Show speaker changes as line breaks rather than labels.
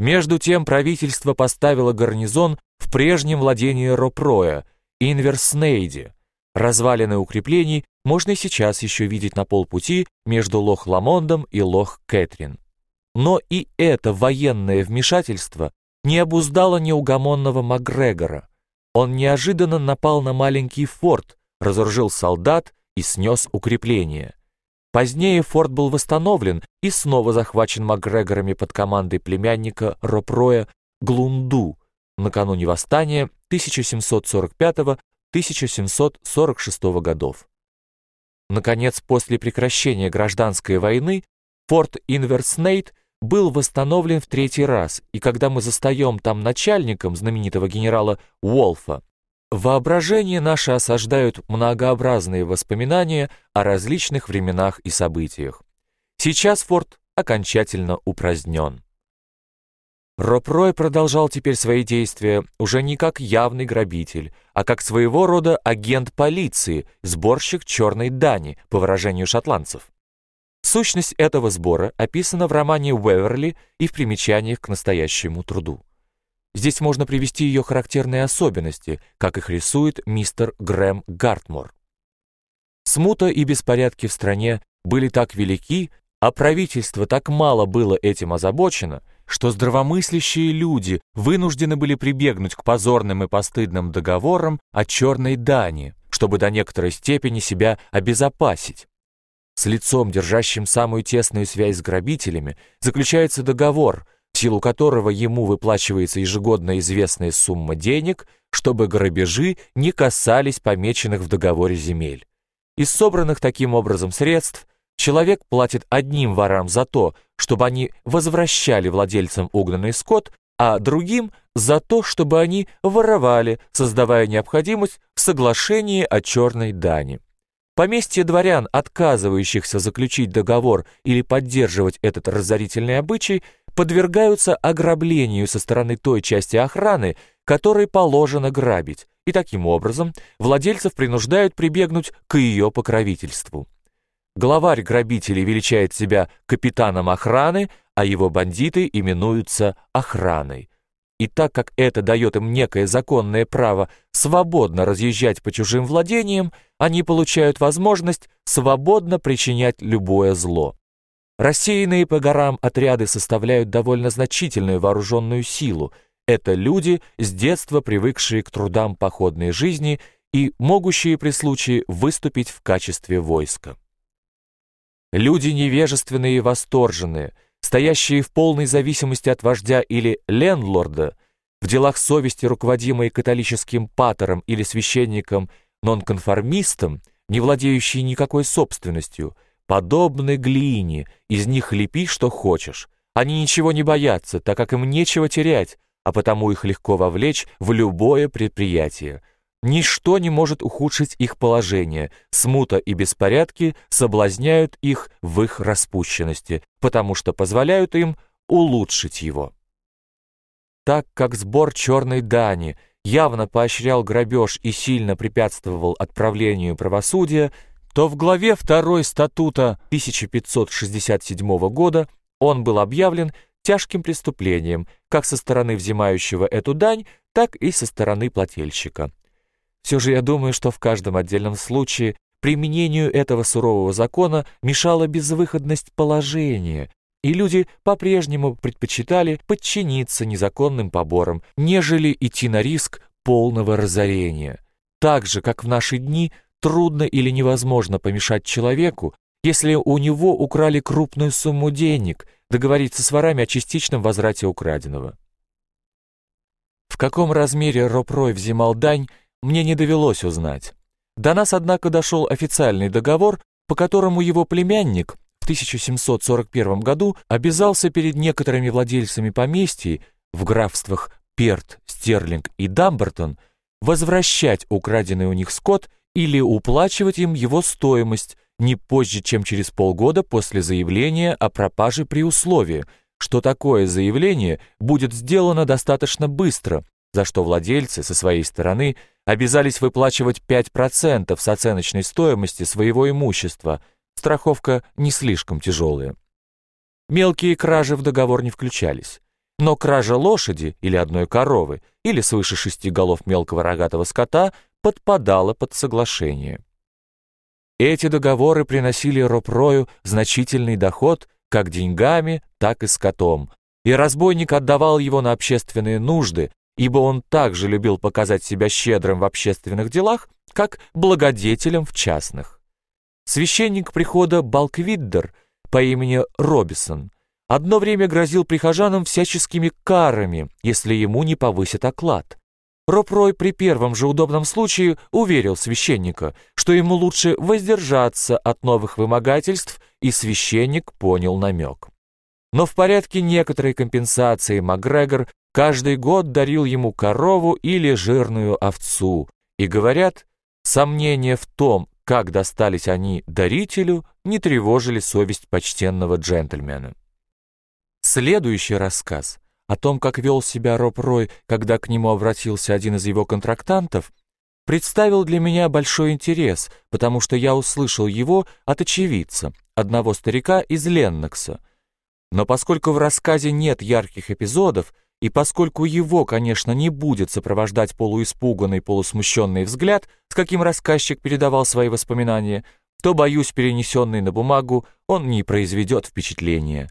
Между тем правительство поставило гарнизон в прежнем владении Ропроя, Инверснейде. Развалины укреплений можно сейчас еще видеть на полпути между Лох-Ламондом и Лох-Кэтрин. Но и это военное вмешательство не обуздало неугомонного Макгрегора. Он неожиданно напал на маленький форт, разоружил солдат и снес укрепления. Позднее форт был восстановлен и снова захвачен Макгрегорами под командой племянника Ропроя Глунду накануне восстания 1745-1746 годов. Наконец, после прекращения гражданской войны, форт Инверснейт был восстановлен в третий раз, и когда мы застаем там начальником знаменитого генерала Уолфа, воображение наше осаждают многообразные воспоминания о различных временах и событиях. Сейчас форт окончательно упразднен. Роб продолжал теперь свои действия уже не как явный грабитель, а как своего рода агент полиции, сборщик черной дани, по выражению шотландцев. Сущность этого сбора описана в романе Уэверли и в примечаниях к настоящему труду. Здесь можно привести ее характерные особенности, как их рисует мистер Грэм Гартмор. Смута и беспорядки в стране были так велики, а правительство так мало было этим озабочено, что здравомыслящие люди вынуждены были прибегнуть к позорным и постыдным договорам о черной дани, чтобы до некоторой степени себя обезопасить. С лицом, держащим самую тесную связь с грабителями, заключается договор, силу которого ему выплачивается ежегодно известная сумма денег, чтобы грабежи не касались помеченных в договоре земель. Из собранных таким образом средств человек платит одним ворам за то, чтобы они возвращали владельцам угнанный скот, а другим за то, чтобы они воровали, создавая необходимость в соглашении о черной дани. Поместья дворян, отказывающихся заключить договор или поддерживать этот разорительный обычай, подвергаются ограблению со стороны той части охраны, которой положено грабить, и таким образом владельцев принуждают прибегнуть к ее покровительству. Главарь грабителей величает себя капитаном охраны, а его бандиты именуются охраной. И так как это дает им некое законное право свободно разъезжать по чужим владениям, они получают возможность свободно причинять любое зло. Рассеянные по горам отряды составляют довольно значительную вооруженную силу. Это люди, с детства привыкшие к трудам походной жизни и могущие при случае выступить в качестве войска. Люди невежественные и восторженные – стоящие в полной зависимости от вождя или лендлорда, в делах совести руководимые католическим патером или священником нонконформистом, не владеющие никакой собственностью, подобны глине, из них лепи, что хочешь. Они ничего не боятся, так как им нечего терять, а потому их легко вовлечь в любое предприятие. Ничто не может ухудшить их положение, смута и беспорядки соблазняют их в их распущенности, потому что позволяют им улучшить его. Так как сбор черной дани явно поощрял грабеж и сильно препятствовал отправлению правосудия, то в главе 2 статута 1567 года он был объявлен тяжким преступлением как со стороны взимающего эту дань, так и со стороны плательщика. Все же я думаю, что в каждом отдельном случае применению этого сурового закона мешала безвыходность положения, и люди по-прежнему предпочитали подчиниться незаконным поборам, нежели идти на риск полного разорения. Так же, как в наши дни трудно или невозможно помешать человеку, если у него украли крупную сумму денег, договориться с ворами о частичном возврате украденного. В каком размере Ропрой взимал дань, мне не довелось узнать. До нас, однако, дошел официальный договор, по которому его племянник в 1741 году обязался перед некоторыми владельцами поместий в графствах Перт, Стерлинг и Дамбертон возвращать украденный у них скот или уплачивать им его стоимость не позже, чем через полгода после заявления о пропаже при условии, что такое заявление будет сделано достаточно быстро, за что владельцы со своей стороны обязались выплачивать 5% с оценочной стоимости своего имущества, страховка не слишком тяжелая. Мелкие кражи в договор не включались. Но кража лошади или одной коровы или свыше шести голов мелкого рогатого скота подпадала под соглашение. Эти договоры приносили Ропрою значительный доход как деньгами, так и скотом, и разбойник отдавал его на общественные нужды, ибо он также любил показать себя щедрым в общественных делах, как благодетелем в частных. Священник прихода Балквиддер по имени Робисон одно время грозил прихожанам всяческими карами, если ему не повысят оклад. Ропрой при первом же удобном случае уверил священника, что ему лучше воздержаться от новых вымогательств, и священник понял намек. Но в порядке некоторой компенсации Макгрегор каждый год дарил ему корову или жирную овцу, и, говорят, сомнения в том, как достались они дарителю, не тревожили совесть почтенного джентльмена. Следующий рассказ о том, как вел себя Роб Рой, когда к нему обратился один из его контрактантов, представил для меня большой интерес, потому что я услышал его от очевидца, одного старика из Леннокса. Но поскольку в рассказе нет ярких эпизодов, и поскольку его, конечно, не будет сопровождать полуиспуганный, полусмущенный взгляд, с каким рассказчик передавал свои воспоминания, то, боюсь, перенесенный на бумагу, он не произведет впечатления.